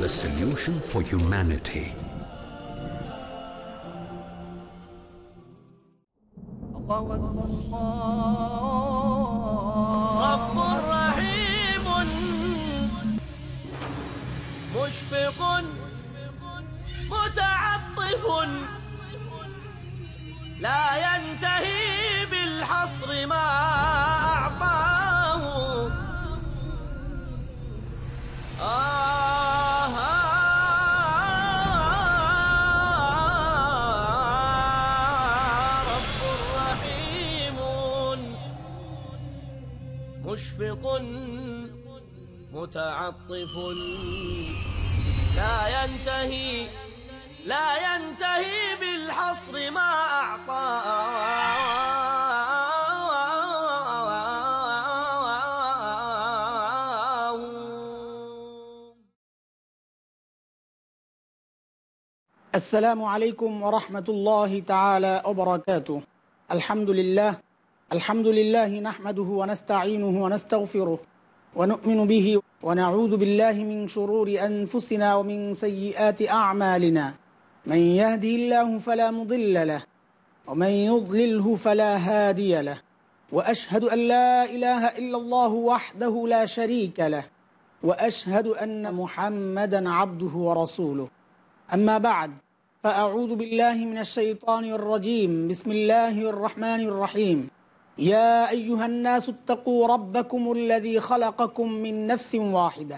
the solution for humanity. رب متعطف لا ينتهي لا ينتهي بالحصر ما أعطاه السلام عليكم ورحمة الله تعالى وبركاته. الحمد لله الحمد لله نحمده ونستعينه ونستغفره ونؤمن به ونعوذ بالله من شرور أنفسنا ومن سيئات أعمالنا. من يهده الله فلا مضل له ومن يضلله فلا هادي له. وأشهد أن لا إله إلا الله وحده لا شريك له وأشهد أن محمدا عبده ورسوله. أما بعد فأعوذ بالله من الشيطان الرجيم. بسم الله الرحمن الرحيم. يا أيها الناس اتقوا ربكم الذي خلقكم من نفس واحدة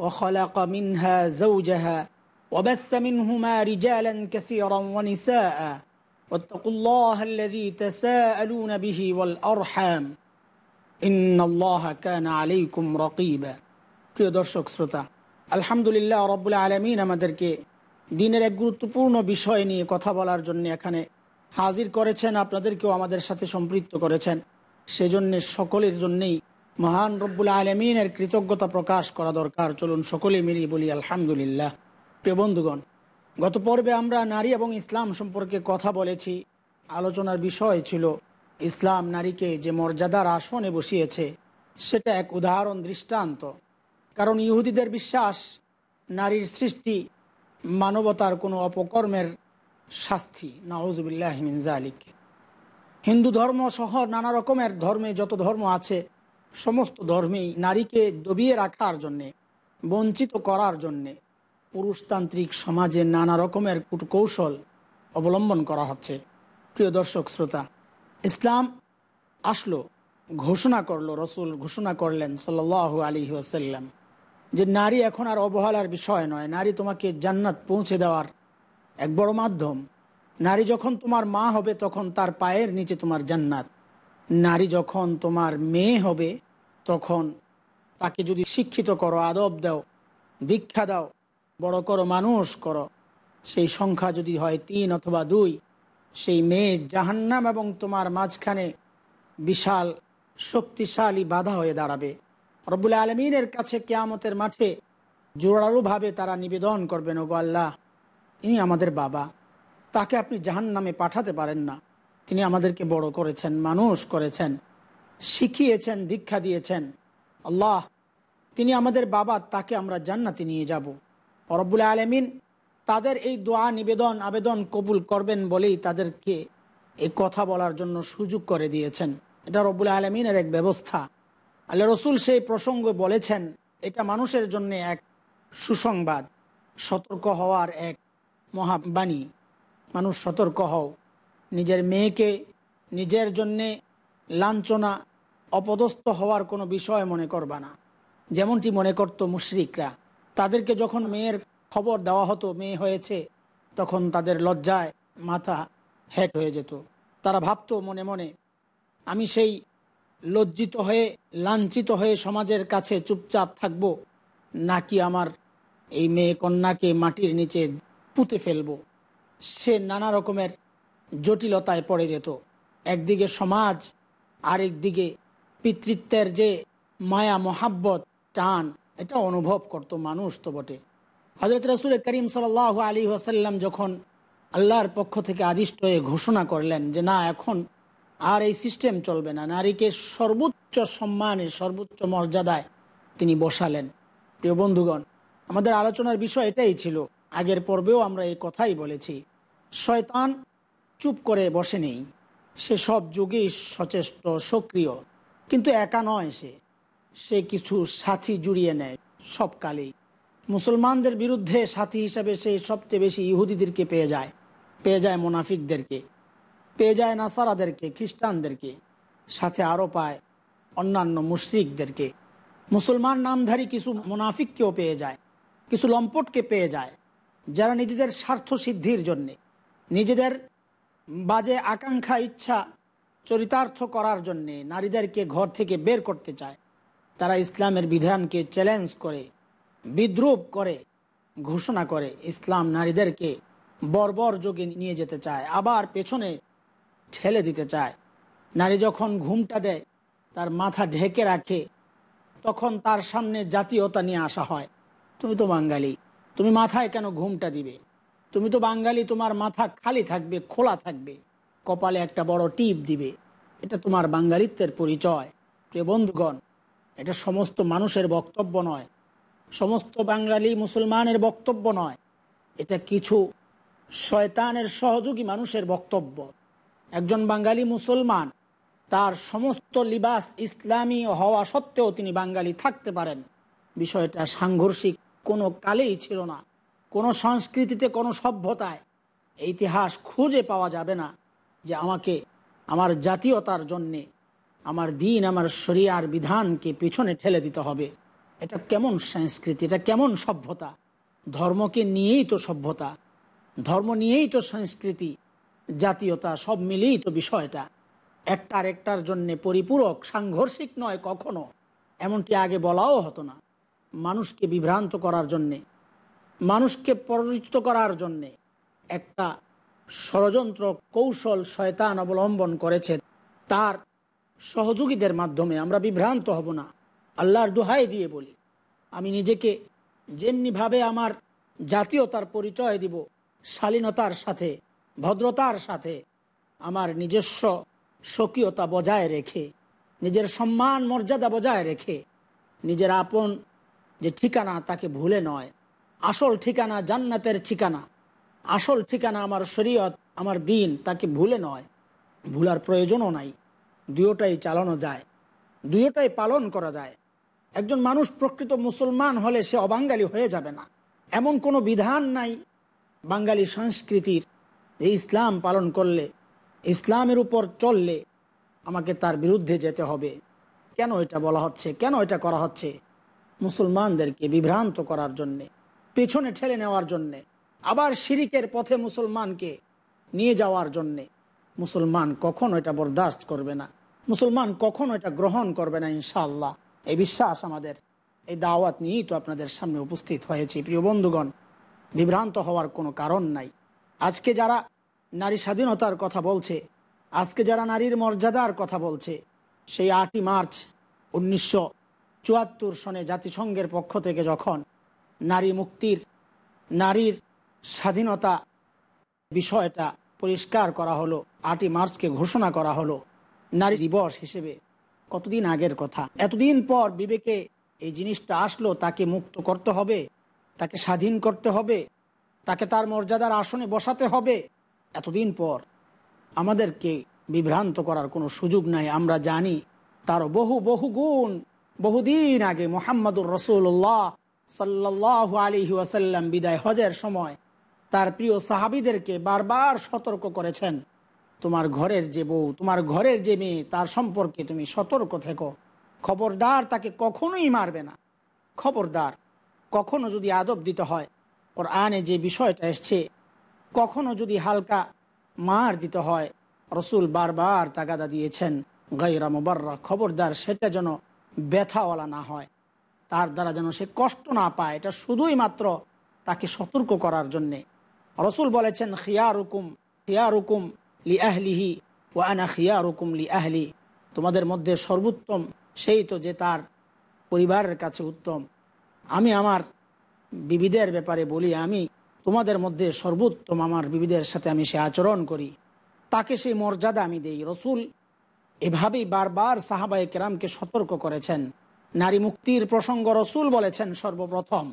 وخلق منها زوجها وبث منهما رجالا كثيرا ونساء واتقوا الله الذي تساءلون به والأرحام إن الله كان عليكم رقيبا প্রিয় দর্শক শ্রোতা আলহামদুলিল্লাহ রব্বুল আলমিন আমাদেরকে দিনের এক গুরুত্বপূর্ণ বিষয় নিয়ে কথা বলার জন্য এখানে হাজির করেছেন, আপনাদেরকেও আমাদের সাথে সম্পৃক্ত করেছেন। সেজন্য সকলের জন্যেই মহান রব্বুল আলমিনের কৃতজ্ঞতা প্রকাশ করা দরকার। চলুন সকলে মিলিয়ে বলি, আলহামদুলিল্লাহ। প্রিয় বন্ধুগণ, গত পর্বে আমরা নারী এবং ইসলাম সম্পর্কে কথা বলেছি। আলোচনার বিষয় ছিল, ইসলাম নারীকে যে মর্যাদার আসনে বসিয়েছে, সেটা এক উদাহরণ দৃষ্টান্ত। কারণ ইহুদিদের বিশ্বাস, নারীর সৃষ্টি মানবতার কোনো অপকর্মের শাস্তি নওয়াজবিল্লাহ মিনজালিক হিন্দু ধর্ম সহ নানা রকমের ধর্মে যত ধর্ম আছে, সমস্ত ধর্মেই নারীকে দবিয়ে রাখার জন্যে, বঞ্চিত করার জন্যে পুরুষতান্ত্রিক সমাজে নানা রকমের কূটকৌশল অবলম্বন করা হচ্ছে। প্রিয় দর্শক, শ্রোতা, ইসলাম আসলো, ঘোষণা করল, রসুল ঘোষণা করলেন সাল্ল আলী ওয়াসাল্লাম যে, নারী এখন আর অবহেলার বিষয় নয়। নারী তোমাকে জান্নাত পৌঁছে দেওয়ার এক বড় মাধ্যম। নারী যখন তোমার মা হবে, তখন তার পায়ের নিচে তোমার জান্নাত। নারী যখন তোমার মেয়ে হবে, তখন তাকে যদি শিক্ষিত করো, আদব দাও, দীক্ষা দাও, বড় করো, মানুষ করো, সেই সংখ্যা যদি হয় তিন অথবা দুই, সেই মেয়ে জাহান্নাম এবং তোমার মাঝখানে বিশাল, শক্তিশালী বাধা হয়ে দাঁড়াবে। রব্বুল আলমিনের কাছে কেয়ামতের মাঠে জোরালোভাবে তারা নিবেদন করবেন, ওগো আল্লাহ। ইনি আমাদের বাবা। তাকে আপনি জাহান নামে পাঠাতে পারেন না। তিনি আমাদেরকে বড় করেছেন, মানুষ করেছেন, শিখিয়েছেন, দীক্ষা দিয়েছেন। আল্লাহ, তিনি আমাদের বাবা, তাকে আমরা জান্নাতে নিয়ে যাব। রব্বুল আলমিন তাদের এই দোয়া, নিবেদন, আবেদন কবুল করবেন বলেই তাদেরকে এই কথা বলার জন্য সুযোগ করে দিয়েছেন। এটা রব্বুল আলমিনের এক ব্যবস্থা। আল্লাহ রসুল সেই প্রসঙ্গ বলেছেন, এটা মানুষের জন্য এক সুসংবাদ। সতর্ক হওয়ার এক মহাবাণী। মানুষ সতর্ক হও। নিজের মেয়েকে নিজের জন্যে লাঞ্ছনা, অপদস্থ হওয়ার কোনো বিষয় মনে করবা না। যেমনটি মনে করত মুশরিকরা। তাদেরকে যখন মেয়ের খবর দেওয়া হতো, মেয়ে হয়েছে, তখন তাদের লজ্জায় মাথা হ্যাট হয়ে যেত। তারা ভাবতো মনে মনে, আমি সেই লজ্জিত হয়ে, লাঞ্ছিত হয়ে সমাজের কাছে চুপচাপ থাকব, নাকি আমার এই মেয়ে কন্যাকে মাটির নিচে পুঁতে ফেলব। সে নানা রকমের জটিলতায় পড়ে যেত। একদিকে সমাজ, আরেক দিকে পিতৃত্বের যে মায়া, মহাব্বত, টান, এটা অনুভব করত মানুষ তো বটে। হজরত রসুল করিম সাল আলী ওয়াসাল্লাম যখন আল্লাহর পক্ষ থেকে আদিষ্ট হয়ে ঘোষণা করলেন যে, না, এখন আর এই সিস্টেম চলবে না। নারীকে সর্বোচ্চ সম্মানে, সর্বোচ্চ মর্যাদায় তিনি বসালেন। প্রিয় বন্ধুগণ, আমাদের আলোচনার বিষয় এটাই ছিল আগের পর্বেও আমরা এই কথাই বলেছি। শয়তান চুপ করে বসে নেই সে সব যুগেই সচেষ্ট, সক্রিয়। কিন্তু একা নয় সে। সে কিছু সাথী জুড়িয়ে নেয় সব কালেই। মুসলমানদের বিরুদ্ধে সাথী হিসাবে সে সবচেয়ে বেশি ইহুদিদেরকে পেয়ে যায়। পেয়ে যায় মোনাফিকদেরকে। পেয়ে যায় নাসারাদেরকে, খ্রিস্টানদেরকে। সাথে আরও পায় অন্যান্য মুশরিকদেরকে। মুসলমান নামধারী কিছু মুনাফিককেও পেয়ে যায়। কিছু লম্পটকে পেয়ে যায়। যারা নিজেদের স্বার্থ সিদ্ধির জন্যে, নিজেদের বাজে আকাঙ্ক্ষা, ইচ্ছা, চরিতার্থ করার জন্যে নারীদেরকে ঘর থেকে বের করতে চায়, তারা ইসলামের বিধানকে চ্যালেঞ্জ করে, বিদ্রুপ করে, ঘোষণা করে ইসলাম নারীদেরকে বর্বর যোগে নিয়ে যেতে চায়, আবার পেছনে ঠেলে দিতে চায়। নারী যখন ঘুমটা দেয়, তার মাথা ঢেকে রাখে, তখন তার সামনে জাতীয়তা নিয়ে আসা হয়। তুমি তো বাঙালি। তুমি মাথায় কেন ঘুমটা দিবে? তুমি তো বাঙালি, তোমার মাথা খালি থাকবে, খোলা থাকবে। কপালে একটা বড় টিপ দিবে। এটা তোমার বাঙালিত্বের পরিচয়। প্রিয় বন্ধুগণ, এটা সমস্ত মানুষের বক্তব্য নয়। সমস্ত বাঙালি মুসলমানের বক্তব্য নয়। এটা কিছু শয়তানের সহযোগী মানুষের বক্তব্য। একজন বাঙালি মুসলমান, তার সমস্ত লিবাস ইসলামী হওয়া সত্ত্বেও তিনি বাঙালি থাকতে পারেন। বিষয়টা সাংঘর্ষিক। কোনো কালেই ছিল না, কোনো সংস্কৃতিতে, কোনো সভ্যতায়। ইতিহাস খুঁজে পাওয়া যাবে না যে আমাকে, আমার জাতীয়তার জন্যে, আমার দিন, আমার শরিয়ার বিধানকে পিছনে ঠেলে দিতে হবে। এটা কেমন সংস্কৃতি? এটা কেমন সভ্যতা? ধর্মকে নিয়েই তো সভ্যতা। ধর্ম নিয়েই তো সংস্কৃতি। জাতীয়তা, সব মিলেই তো বিষয়টা। একটা আরেকটার জন্যে পরিপূরক, সাংঘর্ষিক নয় কখনো। এমনটি আগে বলাও হতো না। মানুষকে বিভ্রান্ত করার জন্যে, মানুষকে পরিচিত করার জন্যে একটা ষড়যন্ত্র কৌশল শয়তান অবলম্বন করেছে। তার সহযোগীদের মাধ্যমে আমরা বিভ্রান্ত হব না। আল্লাহর দোহাই দিয়ে বলি, আমি নিজেকে যেমনিভাবে আমার জাতীয়তার পরিচয় দিব, শালীনতার সাথে, ভদ্রতার সাথে, আমার নিজস্ব স্বকীয়তা বজায় রেখে, নিজের সম্মান মর্যাদা বজায় রেখে, নিজের আপন যে ঠিকানা তাকে ভুলে নয়। আসল ঠিকানা জান্নাতের ঠিকানা। আসল ঠিকানা আমার শরীয়ত, আমার দিন তাকে ভুলে নয়। ভুলার প্রয়োজনও নাই। দুয়োটাই চালানো যায়। দুয়োটাই পালন করা যায়। একজন মানুষ প্রকৃত মুসলমান হলে সে অবাঙ্গালি হয়ে যাবে না। এমন কোনো বিধান নাই। বাঙালি সংস্কৃতির এই ইসলাম পালন করলে, ইসলামের উপর চললে আমাকে তার বিরুদ্ধে যেতে হবে। কেন এটা বলা হচ্ছে? কেন এটা করা হচ্ছে? মুসলমানদেরকে বিভ্রান্ত করার জন্যে, পেছনে ঠেলে নেওয়ার জন্যে, আবার শিরিকের পথে মুসলমানকে নিয়ে যাওয়ার জন্যে। মুসলমান কখনো এটা বরদাস্ত করবে না। মুসলমান কখনো এটা গ্রহণ করবে না, ইনশাআল্লাহ। এই বিশ্বাস আমাদের, এই দাওয়াত নিয়েই তো আপনাদের সামনে উপস্থিত হয়েছে। প্রিয় বন্ধুগণ, বিভ্রান্ত হওয়ার কোনো কারণ নাই। আজকে যারা নারী স্বাধীনতার কথা বলছে, আজকে যারা নারীর মর্যাদার কথা বলছে, সেই আটই মার্চ উনিশশো চুয়াত্তর সনে জাতিসংঘের পক্ষ থেকে যখন নারী মুক্তির, নারীর স্বাধীনতা বিষয়টা পরিষ্কার করা হলো, আটই মার্চকে ঘোষণা করা হলো, নারী দিবস হিসেবে, কতদিন আগের কথা। এতদিন পর বিবেকে এই জিনিসটা আসলো, তাকে মুক্ত করতে হবে, তাকে স্বাধীন করতে হবে, তাকে তার মর্যাদার আসনে বসাতে হবে। এতদিন পর আমাদেরকে বিভ্রান্ত করার কোনো সুযোগ নাই, আমরা জানি তার বহু বহু গুণ বহুদিন আগে মোহাম্মদুর রসুল্লাহ সাল্লাহ আলী ওয়াসাল্লাম বিদায় হজের সময় তার প্রিয় সাহাবিদেরকে বারবার সতর্ক করেছেন, তোমার ঘরের যে বউ, তোমার ঘরের যে মেয়ে, তার সম্পর্কে তুমি সতর্ক থেকো। খবরদার তাকে কখনোই মারবে না। খবরদার, কখনো যদি আদব দিতে হয় ওর আনে যে বিষয়টা এসছে, কখনো যদি হালকা মার দিতে হয়, রসুল বারবার তাগাদা দিয়েছেন গাইরা মোবাররা, খবরদার, সেটা যেন ব্যথাওয়ালা না হয়। তার দ্বারা যেন সে কষ্ট না পায়। এটা শুধুই মাত্র তাকে সতর্ক করার জন্যে। রসুল বলেছেন খিয়ার হুকুম খিয়ার হুকুম লি আহলিহি ও আনা খিয়ার হুকুম লি আহলি। তোমাদের মধ্যে সর্বোত্তম সেই তো যে তার পরিবারের কাছে উত্তম। আমি আমার বিবিদের ব্যাপারে বলি, আমি তোমাদের মধ্যে সর্বোত্তম আমার বিবিদের সাথে আমি সে আচরণ করি। তাকে সেই মর্যাদা আমি দেই। রসুল এভাবেই বারবার সাহাবাই কেরামকে সতর্ক করেছেন। নারী মুক্তির প্রসঙ্গ রসুল বলেছেন সর্বপ্রথম।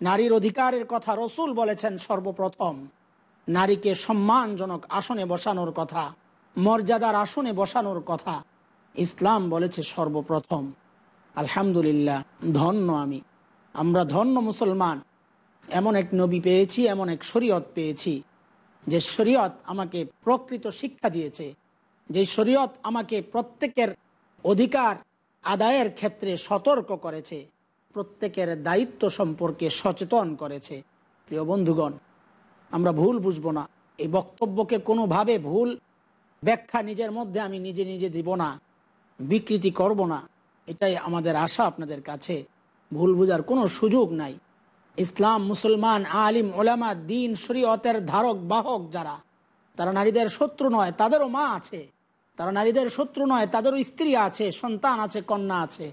নারীর অধিকারের কথা রসুল বলেছেন সর্বপ্রথম। নারীকে সম্মানজনক আসনে বসানোর কথা, মর্যাদার আসনে বসানোর কথা ইসলাম বলেছে সর্বপ্রথম। আলহামদুলিল্লাহ, ধন্য আমি। আমরা ধন্য মুসলমান। এমন এক নবী পেয়েছি, এমন এক শরীয়ত পেয়েছি, যে শরীয়ত আমাকে প্রকৃত শিক্ষা দিয়েছে। যে শরীয়ত আমাকে প্রত্যেকের অধিকার আদায়ের ক্ষেত্রে সতর্ক করেছে, প্রত্যেকের দায়িত্ব সম্পর্কে সচেতন করেছে। প্রিয় বন্ধুগণ, আমরা ভুল বুঝব না। এই বক্তব্যকে কোনোভাবে ভুল ব্যাখ্যা নিজের মধ্যে আমি নিজে নিজে দিব না, বিকৃতি করব না। এটাই আমাদের আশা আপনাদের কাছে। ভুল বুঝার কোনো সুযোগ নাই। ইসলাম, মুসলমান, আলিম, ওলামা, দিন, শরীয়তের ধারক, বাহক যারা, তারা নারীদের শত্রু নয়, তাদেরও মা আছে। তারা নারীদের শত্রু নয়, তাদেরও স্ত্রী আছে, সন্তান আছে, কন্যা আছে।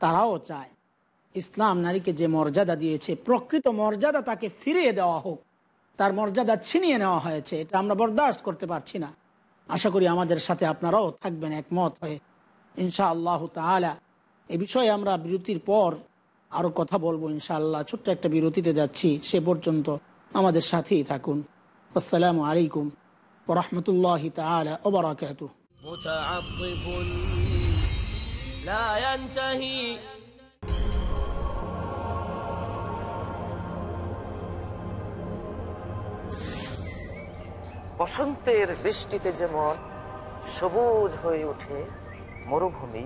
তারাও চায় ইসলাম নারীকে যে মর্যাদা দিয়েছে, প্রকৃত মর্যাদা তাকে ফিরিয়ে দেওয়া হোক। তার মর্যাদা ছিনিয়ে নেওয়া হয়েছে, এটা আমরা বরদাস্ত করতে পারছি না। আশা করি আমাদের সাথে আপনারাও থাকবেন একমত হয়ে। ইনশা আল্লাহ তালা এ বিষয়ে আমরা বিরতির পর আরও কথা বলব ইনশাআল্লাহ। ছোট্ট একটা বিরতিতে যাচ্ছি, সে পর্যন্ত আমাদের সাথেই থাকুন। আসসালামু আলাইকুম ওরহমতুল্লাহ তালা ওবরাকাতু متعطف لا ينتهي বসন্তের বৃষ্টিতে যেমন সবুজ হয়ে ওঠে মরুভূমি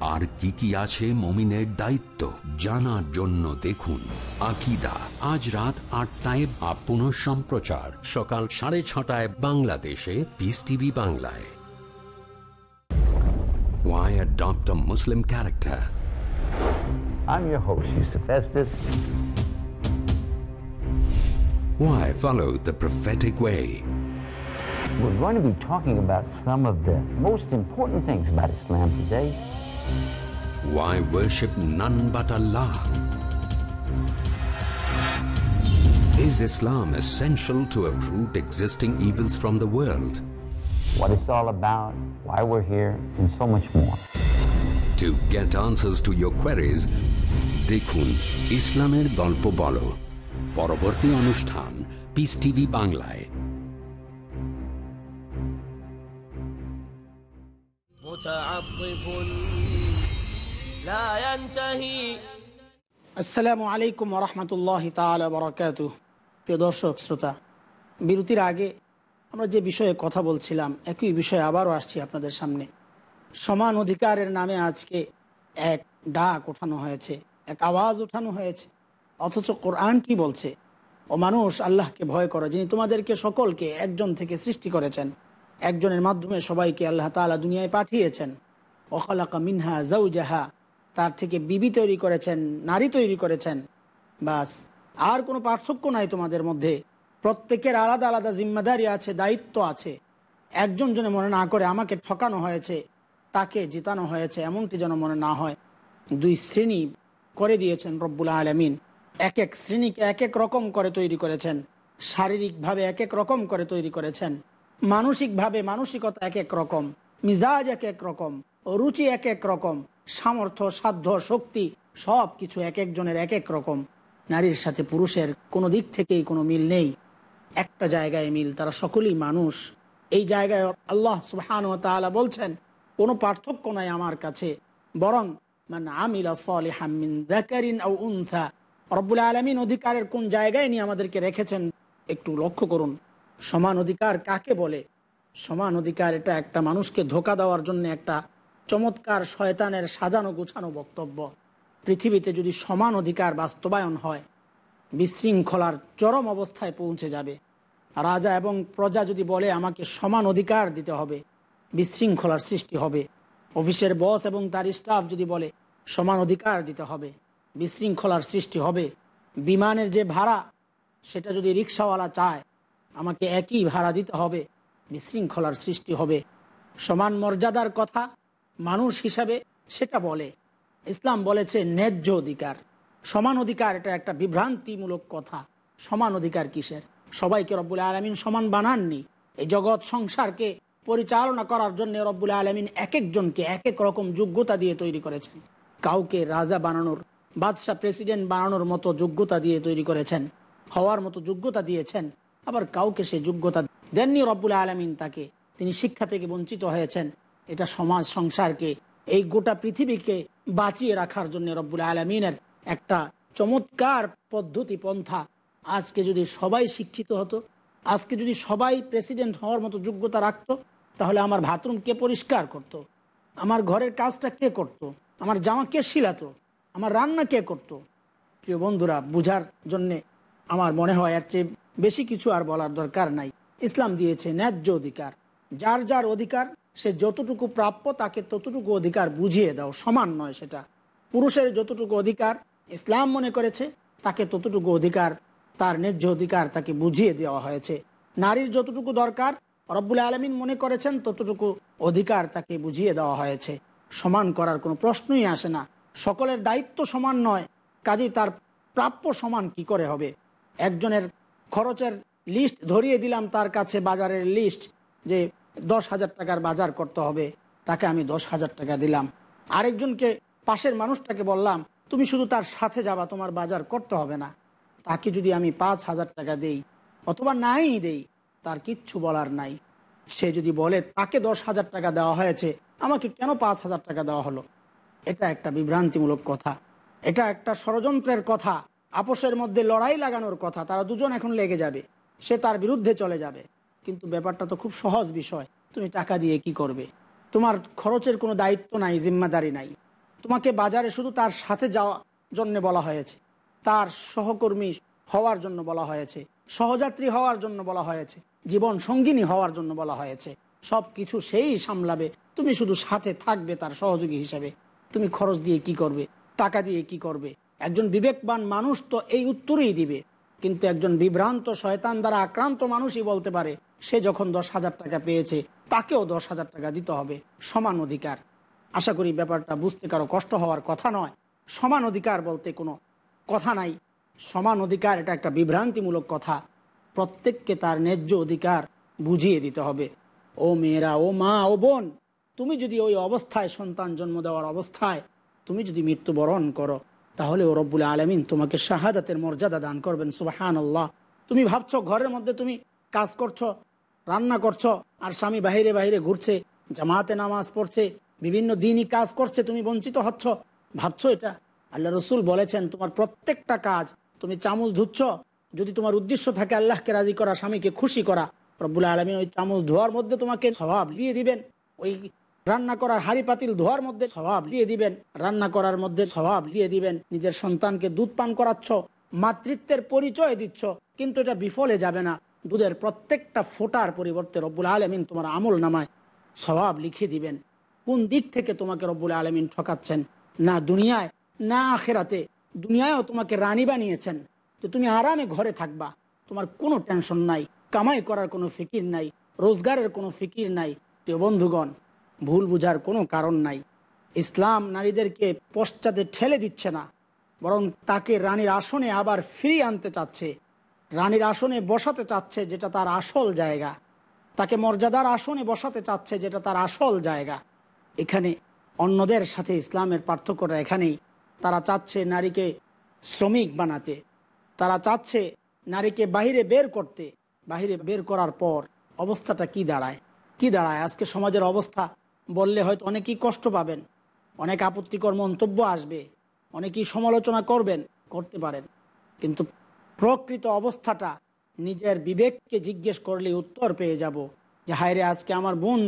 আর কি কি আছে মমিনের দায়িত্ব জানার জন্য দেখুন আকিদা আজ রাত আটটায় বা পুনঃ সম্প্রচার সকাল সাড়ে ছটায় বাংলাদেশে পিস টিভি বাংলায় Why adopt a Muslim character? I'm your host, Yusuf Estes. Why follow the prophetic way? We're going to be talking about some of the most important things about Islam today. Why worship none but Allah? Is Islam essential to uproot existing evils from the world? What it's all about, why we're here, and so much more. To get answers to your queries, দেখুন ইসলামের গল্প বলো পরবর্তী অনুষ্ঠান piece TV বাংলায় متعطف لا ينتهي আসসালামু আলাইকুম রহমতুল্লাহ তালা বরকাত প্রিয় দর্শক, শ্রোতা, বিরতির আগে আমরা যে বিষয়ে কথা বলছিলাম, একই বিষয়ে আবারও আসছি আপনাদের সামনে। সমান অধিকারের নামে আজকে এক ডাক ওঠানো হয়েছে, এক আওয়াজ ওঠানো হয়েছে, অথচ কোরআন কি বলছে? ও মানুষ আল্লাহকে ভয় করো, যিনি তোমাদেরকে সকলকে একজন থেকে সৃষ্টি করেছেন, একজনের মাধ্যমে সবাইকে আল্লাহ তালা দুনিয়ায় পাঠিয়েছেন। ওখালাকা মিনহা জাহা তার থেকে বিবি তৈরি করেছেন, নারী তৈরি করেছেন। বাস, আর কোনো পার্থক্য নাই তোমাদের মধ্যে। প্রত্যেকের আলাদা আলাদা জিম্মাদারি আছে, দায়িত্ব আছে। একজন যেন মনে না করে, আমাকে ঠকানো হয়েছে, তাকে জিতানো হয়েছে, এমনটি যেন মনে না হয়। দুই শ্রেণি করে দিয়েছেন রব্বুল আলমিন। এক এক শ্রেণীকে এক এক রকম করে তৈরি করেছেন। শারীরিকভাবে এক এক রকম করে তৈরি করেছেন। মানসিকভাবে মানসিকতা এক এক রকম। মিজাজ এক এক রকম। রুচি এক এক রকম। সামর্থ্য, সাধ্য, শক্তি সব কিছু এক একজনের এক এক রকম। নারীর সাথে পুরুষের কোনো দিক থেকেই কোনো মিল নেই। একটা জায়গায় মিল তারা সকলেই মানুষ। এই জায়গায় আল্লাহ সুবহান ও তাআলা বলছেন, কোনো পার্থক্য নাই আমার কাছে। বরং মানে আমিলা সালিহাম মিন যাকারিন আও উনথা রব্বুল আলামিন অধিকারের কোন জায়গায় নিয়ে আমাদেরকে রেখেছেন, একটু লক্ষ্য করুন। সমান অধিকার কাকে বলে? সমান অধিকার এটা একটা মানুষকে ধোকা দেওয়ার জন্য একটা চমৎকার শয়তানের সাজানো গোছানো বক্তব্য। পৃথিবীতে যদি সমান অধিকার বাস্তবায়ন হয়, বিশৃঙ্খলার চরম অবস্থায় পৌঁছে যাবে। রাজা এবং প্রজা যদি বলে, আমাকে সমান অধিকার দিতে হবে, বিশৃঙ্খলার সৃষ্টি হবে। অফিসের বস এবং তার স্টাফ যদি বলে, সমান অধিকার দিতে হবে, বিশৃঙ্খলার সৃষ্টি হবে, বিমানের যে ভাড়া, সেটা যদি রিক্সাওয়ালা চায়, আমাকে একই ভাড়া দিতে হবে, বিশৃঙ্খলার সৃষ্টি হবে। সমান মর্যাদার কথা মানুষ হিসাবে সেটা বলে। ইসলাম বলেছে ন্যায্য অধিকার। সমান অধিকার এটা একটা বিভ্রান্তিমূলক কথা। সমান অধিকার কিসের? সবাইকে রব্বুল আলমিন সমান বানাননি। এই জগৎ সংসারকে পরিচালনা করার জন্য রব্বুল আলমিন এক একজনকে এক এক রকম যোগ্যতা দিয়ে তৈরি করেছেন। কাউকে রাজা বানানোর, বাদশাহ প্রেসিডেন্ট বানানোর মতো যোগ্যতা দিয়ে তৈরি করেছেন। হওয়ার মতো যোগ্যতা দিয়েছেন। আবার কাউকে সে যোগ্যতা দেননি রব্বুল আলমিন তাকে। তিনি শিক্ষা থেকে বঞ্চিত হয়েছেন। এটা সমাজ সংসারকে, এই গোটা পৃথিবীকে বাঁচিয়ে রাখার জন্য রব্বুল আলমিনের একটা চমৎকার পদ্ধতি পন্থা আজকে যদি সবাই শিক্ষিত হতো, আজকে যদি সবাই প্রেসিডেন্ট হওয়ার মতো যোগ্যতা রাখতো, তাহলে আমার বাথরুম কে পরিষ্কার করত। আমার ঘরের কাজটা কে করত। আমার জামা কে শিলাতো আমার রান্না কে করত। প্রিয় বন্ধুরা, বুঝার জন্যে আমার মনে হয় এর চেয়ে বেশি কিছু আর বলার দরকার নাই ইসলাম দিয়েছে ন্যায্য অধিকার যার যার অধিকার সে যতটুকু প্রাপ্য তাকে ততটুকু অধিকার বুঝিয়ে দাও। সমান নয় সেটা। পুরুষের যতটুকু অধিকার ইসলাম মনে করেছে, তাকে ততটুকু অধিকার, তার ন্যায্য অধিকার তাকে বুঝিয়ে দেওয়া হয়েছে। নারীর যতটুকু দরকার, রব্বুল আলমিন মনে করেছেন, ততটুকু অধিকার তাকে বুঝিয়ে দেওয়া হয়েছে। সমান করার কোনো প্রশ্নই আসে না। সকলের দায়িত্ব সমান নয়, কাজেই তার প্রাপ্য সমান কি করে হবে? একজনের খরচের লিস্ট ধরিয়ে দিলাম তার কাছে, বাজারের লিস্ট যে দশ হাজার টাকার বাজার করতে হবে। তাকে আমি দশ হাজার টাকা দিলাম। আরেকজনকে, পাশের মানুষটাকে বললাম, তুমি শুধু তার সাথে যাবা, তোমার বাজার করতে হবে না। তাকে যদি আমি পাঁচ হাজার টাকা দেই, অথবা নাই দেই, তার কিচ্ছু বলার নাই। সে যদি বলে, তাকে দশ হাজার টাকা দেওয়া হয়েছে, আমাকে কেন পাঁচ হাজার টাকা দেওয়া হলো? এটা একটা বিভ্রান্তিমূলক কথা। এটা একটা ষড়যন্ত্রের কথা। আপোষের মধ্যে লড়াই লাগানোর কথা। তারা দুজন এখন লেগে যাবে। সে তার বিরুদ্ধে চলে যাবে। কিন্তু ব্যাপারটা তো খুব সহজ বিষয়। তুমি টাকা দিয়ে কি করবে? তোমার খরচের কোনো দায়িত্ব নাই, জিম্মাদারি নাই। তোমাকে বাজারে শুধু তার সাথে যাওয়া জন্য বলা হয়েছে। তার সহকর্মী হওয়ার জন্য বলা হয়েছে। সহযাত্রী হওয়ার জন্য বলা হয়েছে। জীবন সঙ্গিনী হওয়ার জন্য বলা হয়েছে। সব কিছু সেই সামলাবে। তুমি শুধু সাথে থাকবে তার সহযোগী হিসাবে। তুমি খরচ দিয়ে কি করবে? টাকা দিয়ে কি করবে? একজন বিবেকবান মানুষ তো এই উত্তরই দিবে। কিন্তু একজন বিভ্রান্ত শয়তান দ্বারা আক্রান্ত মানুষই বলতে পারে সে যখন দশ হাজার টাকা পেয়েছে, তাকেও দশ হাজার টাকা দিতে হবে। সমান অধিকার। আশা করি ব্যাপারটা বুঝতে কারও কষ্ট হওয়ার কথা নয়। সমান অধিকার বলতে কোনো কথা নাই। সমান অধিকার এটা একটা বিভ্রান্তিমূলক কথা। প্রত্যেককে তার ন্যায্য অধিকার বুঝিয়ে দিতে হবে। ও মেয়েরা, ও মা, ও বোন, তুমি যদি ওই অবস্থায় সন্তান জন্ম দেওয়ার অবস্থায় তুমি যদি মৃত্যুবরণ করো, তাহলে ও রব্বুল আলমিন তোমাকে শাহাদাতের মর্যাদা দান করবেন সুবাহান আল্লাহ তুমি ভাবছ ঘরের মধ্যে তুমি কাজ করছ, রান্না করছ, আর স্বামী বাহিরে বাহিরে ঘুরছে, জামাতে নামাজ পড়ছে, বিভিন্ন দিনই কাজ করছে, তুমি বঞ্চিত হচ্ছ। ভাবছ এটা? আল্লাহ রসুল বলেছেন, তোমার প্রত্যেকটা কাজ তুমি চামচ ধুচ্ছ, যদি তোমার উদ্দেশ্য থাকে আল্লাহকে রাজি করা, স্বামীকে খুশি করা, রব্বুল আলমিন ওই চামচ ধোয়ার মধ্যে তোমাকে স্বভাব দিয়ে দিবেন। ওই রান্না করার হাড়ি পাতিল ধোয়ার মধ্যে স্বভাব দিয়ে দিবেন। রান্না করার মধ্যে স্বভাব দিয়ে দিবেন। নিজের সন্তানকে দুধ পান করাচ্ছ, মাতৃত্বের পরিচয় দিচ্ছ, কিন্তু এটা বিফলে যাবে না। দুধের প্রত্যেকটা ফোটার পরিবর্তে রব্বুল আলমিন তোমার আমল নামায় স্বভাব লিখে দিবেন। কোন দিক থেকে তোমাকে রব্বুল আলমিন ঠকাচ্ছেন? না দুনিয়ায়, না আখেরাতে। দুনিয়ায়ও তোমাকে রানী বানিয়েছেন। যে তুমি আরামে ঘরে থাকবা। তোমার কোনো টেনশন নাই, কামাই করার কোনো ফিকির নাই, রোজগারের কোনো ফিকির নাই। প্রিয় বন্ধুগণ, ভুল বুঝার কোনো কারণ নাই। ইসলাম নারীদেরকে পশ্চাতে ঠেলে দিচ্ছে না, বরং তাকে রানীর আসনে আবার ফিরিয়ে আনতে চাচ্ছে। রানীর আসনে বসাতে চাচ্ছে যেটা তার আসল জায়গা। তাকে মর্যাদার আসনে বসাতে চাচ্ছে যেটা তার আসল জায়গা। এখানে অন্যদের সাথে ইসলামের পার্থক্যটা এখানেই। তারা চাচ্ছে নারীকে শ্রমিক বানাতে। তারা চাচ্ছে নারীকে বাহিরে বের করতে। বাহিরে বের করার পর অবস্থাটা কি দাঁড়ায়? কি দাঁড়ায়? আজকে সমাজের অবস্থা বললে হয়তো অনেকেই কষ্ট পাবেন। অনেক আপত্তিকর মন্তব্য আসবে। অনেকেই সমালোচনা করবেন, করতে পারেন। কিন্তু প্রকৃত অবস্থাটা নিজের বিবেককে জিজ্ঞেস করলে উত্তর পেয়ে যাব যে, হায়রে, আজকে আমার বোন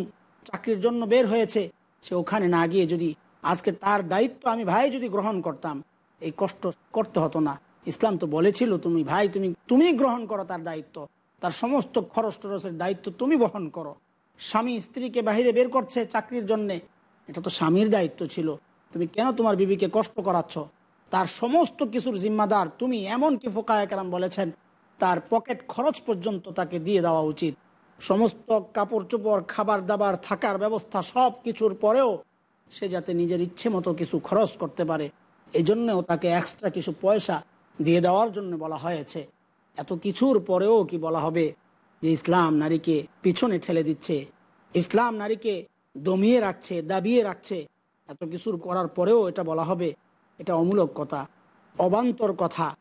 চাকরির জন্য বের হয়েছে, সে ওখানে না গিয়ে যদি আজকে তার দায়িত্ব আমি ভাই যদি গ্রহণ করতাম, এই কষ্ট করতে হতো না। ইসলাম তো বলেছিল, তুমি ভাই, তুমি তুমি গ্রহণ করো তার দায়িত্ব। তার সমস্ত খরচ টরচের দায়িত্ব তুমি বহন করো। স্বামী স্ত্রীকে বাহিরে বের করছে চাকরির জন্যে। এটা তো স্বামীর দায়িত্ব ছিল। তুমি কেন তোমার বিবিকে কষ্ট করাচ্ছ? তার সমস্ত কিছুর জিম্মাদার তুমি এমন কি ফোকায়াম বলেছেন, তার পকেট খরচ পর্যন্ত তাকে দিয়ে দেওয়া উচিত। সমস্ত কাপড় চোপড় খাবার দাবার থাকার ব্যবস্থা সব কিছুর পরেও সে যাতে নিজের ইচ্ছে মতো কিছু খরচ করতে পারে। এই জন্যও তাকে এক্সট্রা কিছু পয়সা দিয়ে দেওয়ার জন্য বলা হয়েছে। এত কিছুর পরেও কি বলা হবে যে ইসলাম নারীকে পিছনে ঠেলে দিচ্ছে? ইসলাম নারীকে দমিয়ে রাখছে, দাবিয়ে রাখছে। এত কিছুর করার পরেও এটা বলা হবে এটা অমূলক কথা, অবান্তর কথা।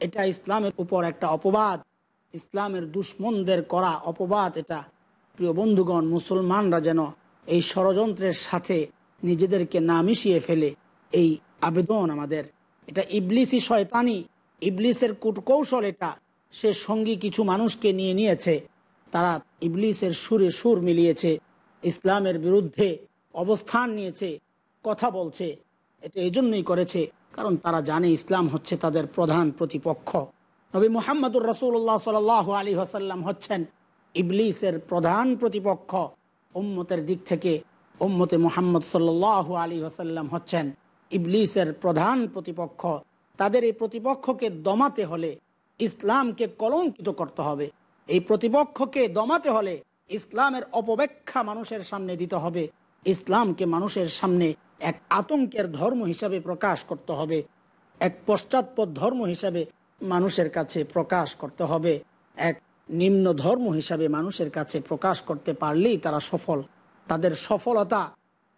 এটা ইসলামের উপর একটা অপবাদ, ইসলামের দুশ্মনদের করা অপবাদ এটা। প্রিয় বন্ধুগণ, মুসলমানরা যেন এই ষড়যন্ত্রের সাথে নিজেদেরকে না মিশিয়ে ফেলে এই আবেদন আমাদের। এটা ইবলিসি শয়তানি, ইবলিসের কূটকৌশল এটা। সে সঙ্গী কিছু মানুষকে নিয়ে নিয়েছে, তারা ইবলিসের সুরে সুর মিলিয়েছে, ইসলামের বিরুদ্ধে অবস্থান নিয়েছে, কথা বলছে। এটা এই জন্যই করেছে, কারণ তারা জানে ইসলাম হচ্ছে তাদের প্রধান প্রতিপক্ষ। নবী মোহাম্মদুর রসুল্লাহ সাল আলী হাসাল্লাম হচ্ছেন ইবলিসের প্রধান প্রতিপক্ষ। উম্মতের দিক থেকে উম্মতে মোহাম্মদ সাল্লাহ আলী হাসাল্লাম হচ্ছেন ইবলিসের প্রধান প্রতিপক্ষ। তাদের এই প্রতিপক্ষকে দমাতে হলে ইসলামকে কলঙ্কিত করতে হবে। এই প্রতিপক্ষকে দমাতে হলে ইসলামের অপব্যাখ্যা মানুষের সামনে দিতে হবে। ইসলামকে মানুষের সামনে এক আতঙ্কের ধর্ম হিসাবে প্রকাশ করতে হবে। এক পশ্চাৎপদ ধর্ম হিসাবে মানুষের কাছে প্রকাশ করতে হবে। এক নিম্ন ধর্ম হিসাবে মানুষের কাছে প্রকাশ করতে পারলেই তারা সফল। তাদের সফলতা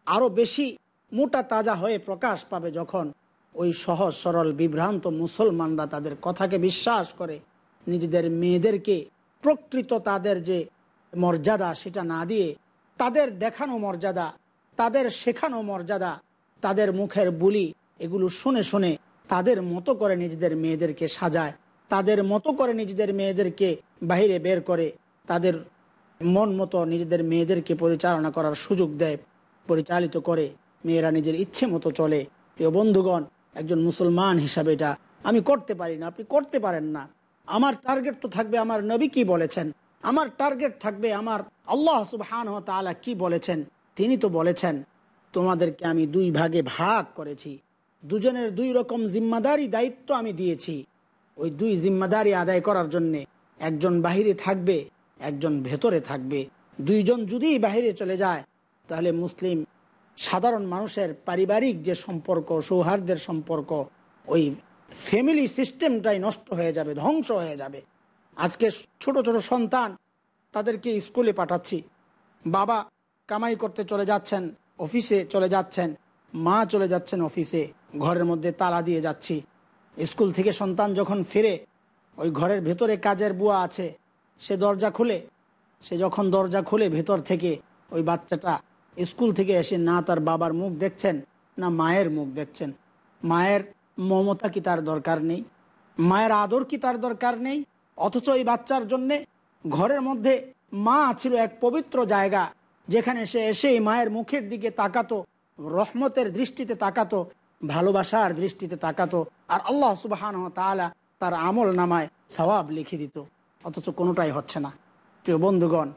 আরও বেশি মোটা তাজা হয়ে প্রকাশ পাবে যখন ওই সহজ, সরল, বিভ্রান্ত মুসলমানরা তাদের কথাকে বিশ্বাস করে। নিজেদের মেয়েদেরকে প্রকৃত তাদের যে মর্যাদা সেটা না দিয়ে তাদের দেখানো মর্যাদা তাদের শেখানো মর্যাদা, তাদের মুখের বুলি এগুলো শুনে শুনে তাদের মতো করে নিজেদের মেয়েদেরকে সাজায়, তাদের মতো করে নিজেদের মেয়েদেরকে বাহিরে বের করে, তাদের মন মতো নিজেদের মেয়েদেরকে পরিচালনা করার সুযোগ দেয়, পরিচালিত করে, মেয়েরা নিজের ইচ্ছে মতো চলে। প্রিয় বন্ধুগণ, একজন মুসলমান হিসাবে এটা আমি করতে পারি না, আপনি করতে পারেন না। আমার টার্গেট তো থাকবে আমার নবী কি বলেছেন, আমার টার্গেট থাকবে আমার আল্লাহ সুবহান তালা কি বলেছেন। তিনি তো বলেছেন, তোমাদেরকে আমি দুই ভাগে ভাগ করেছি। দুজনের দুই রকম জিম্মাদারি দায়িত্ব আমি দিয়েছি। ওই দুই জিম্মাদারি আদায় করার জন্যে একজন বাহিরে থাকবে, একজন ভেতরে থাকবে। দুইজন যদি বাহিরে চলে যায়, তাহলে মুসলিম সাধারণ মানুষের পারিবারিক যে সম্পর্ক, সৌহার্দ্যের সম্পর্ক, ওই ফ্যামিলি সিস্টেমটাই নষ্ট হয়ে যাবে, ধ্বংস হয়ে যাবে। আজকে ছোট ছোট সন্তান তাদেরকে স্কুলে পাঠাচ্ছি। বাবা কামাই করতে চলে যাচ্ছেন, অফিসে চলে যাচ্ছেন। মা চলে যাচ্ছেন অফিসে, ঘরের মধ্যে তালা দিয়ে যাচ্ছি। স্কুল থেকে সন্তান যখন ফিরে, ওই ঘরের ভেতরে কাজের বুয়া আছে। সে দরজা খুলে, সে যখন দরজা খুলে ভেতর থেকে ওই বাচ্চাটা স্কুল থেকে এসে না তার বাবার মুখ দেখছেন, না মায়ের মুখ দেখছেন। মায়ের মমতা কি তার দরকার নেই? মায়ের আদর কি তার দরকার নেই? অথচ এই বাচ্চার জন্যে ঘরের মধ্যে মা ছিল এক পবিত্র জায়গা যেখানে সে এসেই মায়ের মুখের দিকে তাকাতো, রহমতের দৃষ্টিতে তাকাতো, ভালোবাসার দৃষ্টিতে তাকাতো, আর আল্লাহ সুবাহান তালা তার আমল নামায় সওয়াব লিখে দিত। অথচ কোনোটাই হচ্ছে না। প্রিয় বন্ধুগণ,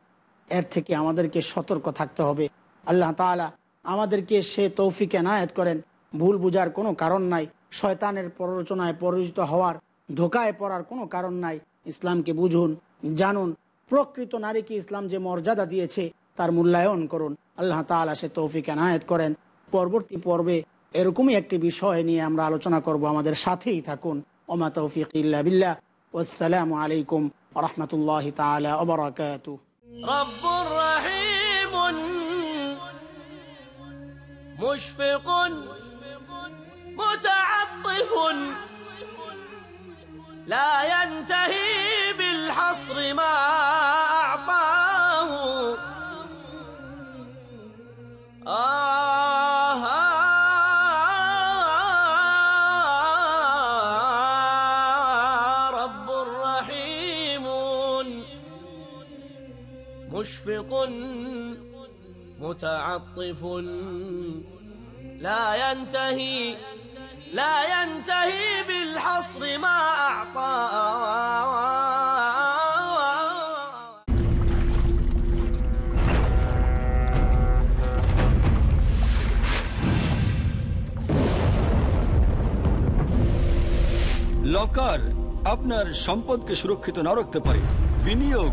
এর থেকে আমাদেরকে সতর্ক থাকতে হবে। আল্লাহ তালা আমাদেরকে সে তৌফিক এনায়েত করেন। ভুল বুঝার কোনো কারণ নাই। শয়তানের প্ররোচনায় পরিচিত হওয়ার, ধোকায় পড়ার কোনো কারণ নাই। ইসলামকে বুঝুন, জানুন। প্রকৃত নারীকে ইসলাম যে মর্যাদা দিয়েছে তার মূল্যায়ন করুন আল্লাহ তালা সে তৌফিক এনায়েত করেন পরবর্তী পর্বে এরকমই একটি বিষয় নিয়ে আমরা আলোচনা করব আমাদের সাথেই থাকুন ওমা তৌফিক ইল্লা বিল্লাহ আসসালামু আলাইকুম রহমতুল্লাহ তালা ওবরাকাত رب رحيم مشفق متعطف لا ينتهي بالحصر ما متعطف لا ينتهي لا ينتهي بالحصر ما أعطى লকার আপনার সম্পদকে সুরক্ষিত না রাখতে পারে বিনিয়োগ